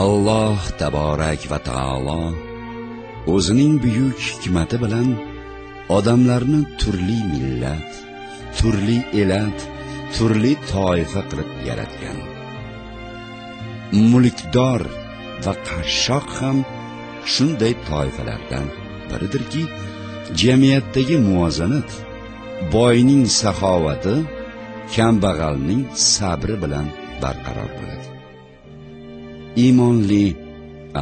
alloh taborak va taolo o'zining buyuk hikmati bilan odamlarni turli millat turli elat turli toifa qilib yaratgan. Mulkdor va qashshoq ham shunday toifalardan biridirki jamiyatdagi muvozanat boyning saxovati kambag'alning sabri bilan barqaror bo'ladi. Iymonli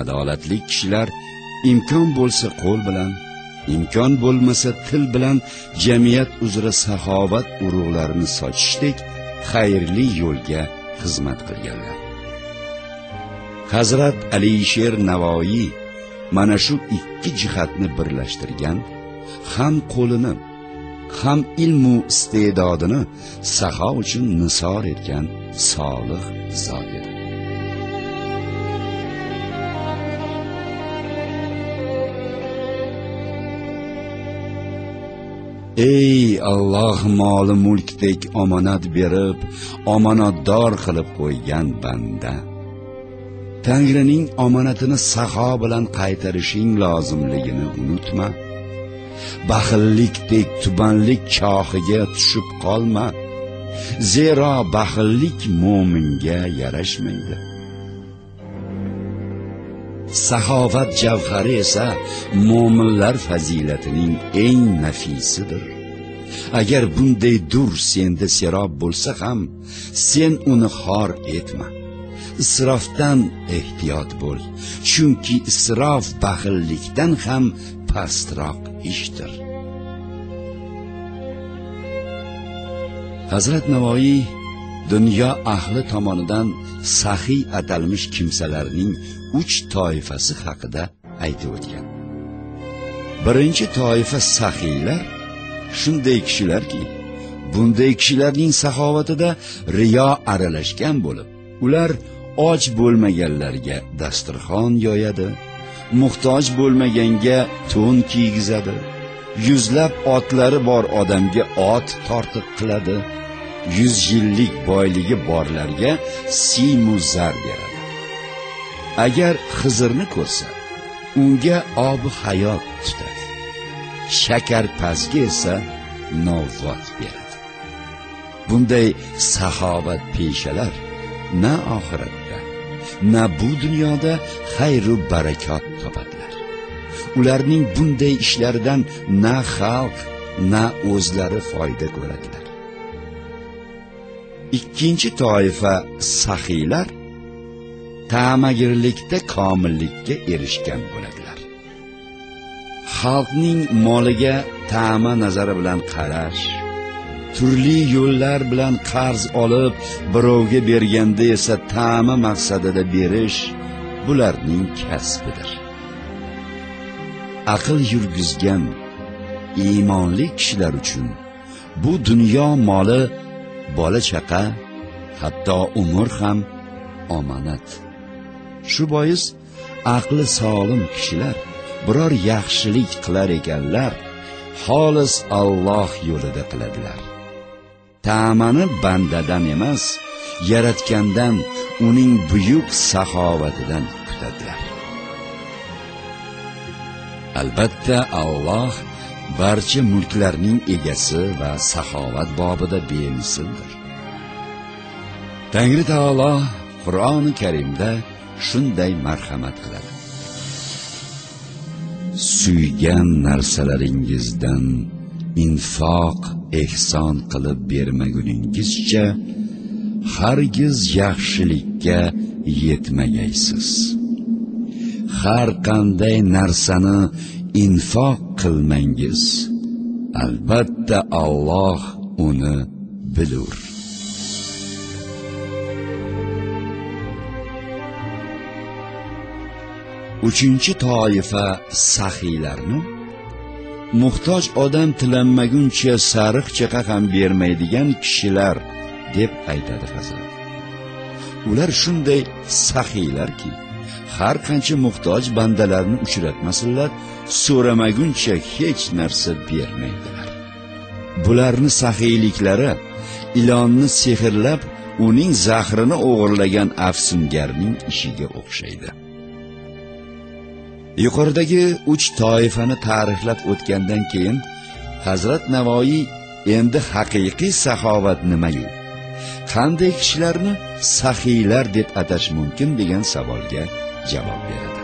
adolatli kishilar imkon bo'lsa qo'l bilan imkon bo'lmasa til bilan jamiyat uzra saxovat urug'larini sochishdek xayrli yo'lga xizmat qilganlar. Hazrat alisher navoiy mana shu ikki jihatni birlashtirgan ham qo'lini ham ilmu iste'dodini saxo uchun nisor etgan solih zot edi. Ey alloh moli mulkdek omonat berib omonatdor qilib qo'ygan banda. Tangrining omonatini saxo bilan qaytarishing lozimligini unutma. Baxillikdek tubanlik chohiga tushib qolma. Zero baxillik mo'minga yarashmaydi. Saxovat javhari esa mo'minlar fazilatining eng nafisidir. Agar bunday dur senda serob bo'lsa ham sen uni xor etma. Isrofdan ehtiyot bo'l chunki isrof baxillikdan ham pastroq ishdir. Hazrat navoiy dunyo ahli tomonidan sahiy atalmish kimsalarning uch toifasi haqida aytib o'tgan. Birinchi toifa sahiylar shunday kishilarki bunday kishilarning saxovatida riyo aralashgan bo'lib ular och bo'lmaganlarga dasturxon yoyadi muhtoj bo'lmaganga to'n kiygizadi yuzlab otlari bor odamga ot tortiq qiladi yuz yillik boyligi borlarga siymu zar beradi. Agar xizrni ko'rsa unga obi hayot tutadi. Shakarpazga esa novvot beradi. Bunday saxovat peshalar na oxiratda na bu dunyoda xayru barakot topadilar. Ularning bunday ishlaridan na xalq na o'zlari foyda ko'radilar. Ikkinchi toifa sahiylar ta'magirlikda komillikka erishgan bo'ladilar. Xalqning moliga ta'ma nazari bilan qarash turli yo'llar bilan qarz olib birovga berganda esa ta'ma maqsadida berish bularning kasbidir. Aql yurgizgan iymonli kishilar uchun bu dunyo moli bola chaqa hatto umr ham omonat. Shu bois aqli solim kishilar biror yaxshilik qilar ekanlar xolis Alloh yo'lida qiladilar. Ta'mani bandadan emas yaratgandan uning buyuk saxovatidan kutadilar. Albatta Alloh barcha mulklarning egasi va saxovat bobida bemisildir. Tangri taolo qur'oni karimda shunday marhamat qiladi. Suygan narsalaringizdan infoq ehson qilib bermaguningizcha hargiz yaxshilikka yetmagaysiz har qanday narsani infoq qilmangiz. Albatta Alloh uni bilur. Uchinchi toifa saxiylarni. Muhtoj odam tilanmaguncha sariq chaqa ham bermaydigan kishilar deb aytadi hazrat ular shunday saxiylarki har qancha muhtoj bandalarni uchratmasinlar so'ramaguncha hech narsa bermaydilar. Bularni saxiyliklari ilonni sehrlab uning zahrini o'g'irlagan afsungarning ishiga o'xshaydi. Yuqoridagi uch toifani ta'riflab o'tgandan keyin hazrat navoiy endi haqiqiy saxovat nimayu qanday kishilarni saxiylar deb atash mumkin degan savolga javob beradi.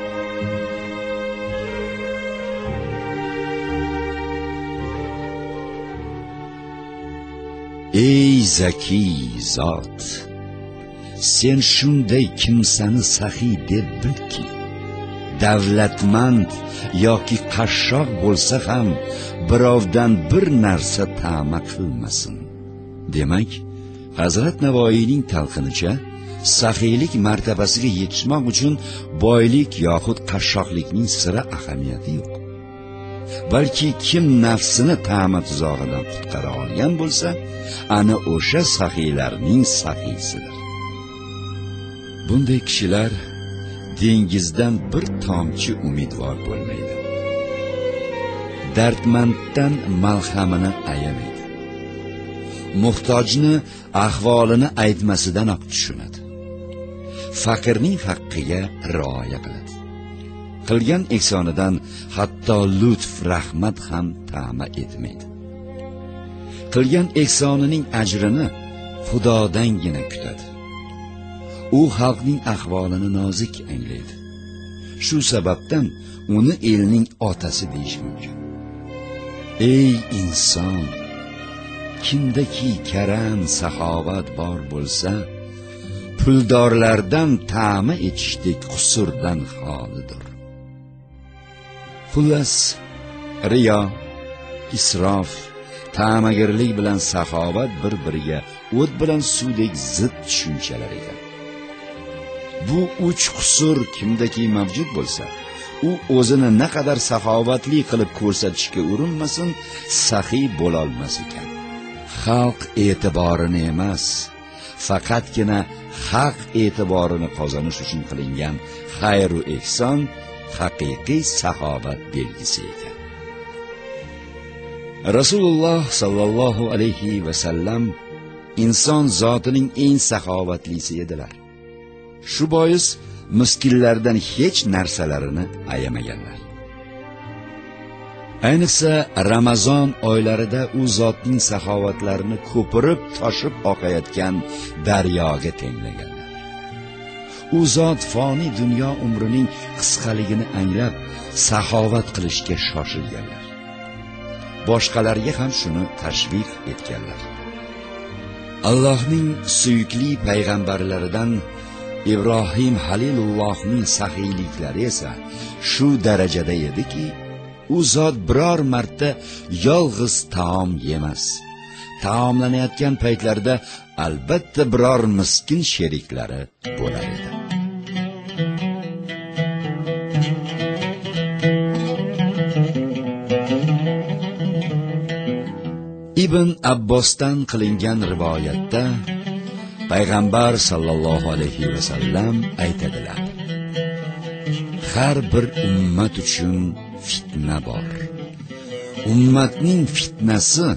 Ey zakiy zot sen shunday kimsani saxiy deb bilki davlatmand yoki qashshoq bo'lsa ham birovdan bir narsa ta'ma qilmasin. Demak hazrat navoiyning talqinicha saxiylik martabasiga yetishmoq uchun boylik yoxud qashshoqlikning sira ahamiyati yo'q. Balki kim nafsini ta'ma tuzog'idan qutqara olgan bo'lsa ana o'sha saxiylarning saxiysidir. Bunday kishilar dengizdan bir tomchi umidvor bo'lmaydi. Dardmanddan malhamini ayamaydi. Muhtojni ahvolini aytmasidanoq tushunadi. Faqirning haqqiga rioya qiladi. Qilgan ehsonidan hatto lutf rahmat ham ta'ma etmaydi. Qilgan ehsonining ajrini xudodangina kutadi. U xalqning ahvolini nozik anglaydi. Shu sababdan uni elning otasi deyish mumkin. Ey inson! Kimdaki karam saxovat bor bo'lsa puldorlardan ta'mi etishdek qusurdan xolidir. Xullas riyo isrof ta'magirlik bilan saxovat bir biriga o't bilan suvdek zid tushunchalar ekan bu uch qusur kimdaki mavjud bo'lsa u o'zini naqadar saxovatli qilib ko'rsatishga urinmasin saxiy bo'lolmas ekan. Xalq e'tiborini emas faqatgina haq e'tiborini qozonish uchun qilingan xayru ehson haqiqiy saxovat belgisi ekan rasululloh sollallohu alayhi vasallam inson zotining eng saxovatlisi edilar. Shu bois miskinlardan hech narsalarini ayamaganlar. Ayniqsa ramazon oylarida u zotning saxovatlarini ko'pirib toshib oqayotgan daryoga tenglaganlar. U zot foniy dunyo umrining qisqaligini anglab saxovat qilishga shoshilganlar. Boshqalarga ham shuni tashviq etganlar. Allohning suyukli payg'ambarlaridan ibrohim halilullohning saxiyliklari esa shu darajada ediki u zot biror marta yolg'iz taom yemas. Taomlanayotgan paytlarida albatta biror miskin sheriklari bo'lar edi ibn abbosdan qilingan rivoyatda payg'ambar sollallohu alayhi vasallam aytadilar har bir ummat uchun fitna bor. Ummatning fitnasi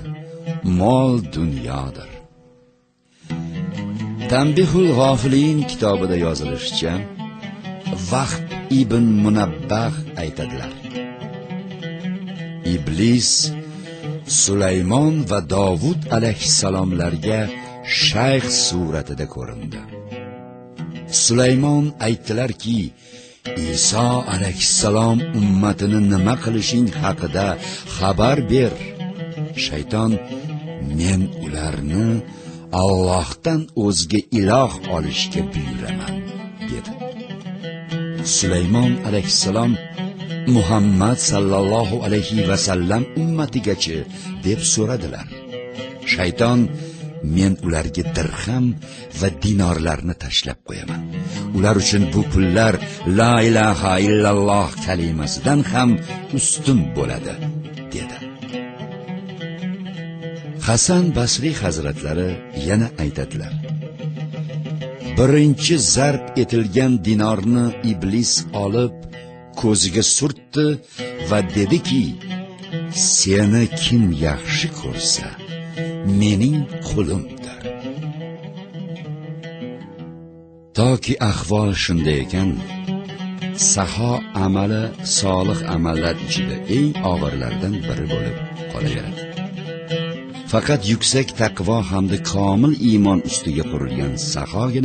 mol dunyodir. Tanbihul g'ofilin kitobida yozilishicha vaqt ibn munabbah aytadilar. Iblis sulaymon va dovud alayhissalomlarga shayx suratida ko'rindi. Sulaymon aytdilarki iso alayhissalom ummatini nima qilishing haqida xabar ber. Shayton men ularni allohdan o'zga iloh olishga buyuraman dedi sulaymon alayhissalom muhammad sallallohu alayhi vasallam ummatigachi deb so'radilar. Shayton men ularga dirham va dinorlarni tashlab qo'yaman. Ular uchun bu pullar la ilaha illalloh kalimasidan ham ustun bo'ladi dedi. Hasan basriy hazratlari yana aytadilar birinchi zarb etilgan dinorni iblis olib ko'ziga surtdi va dediki seni kim yaxshi ko'rsa mening qulimdir toki ahvol shunday ekan. Saho amali solih amallar ichida eng og'irlardan biri bo'lib qolaveradi. Faqat yuksak taqvo hamda komil iymon ustiga qurilgan sahogina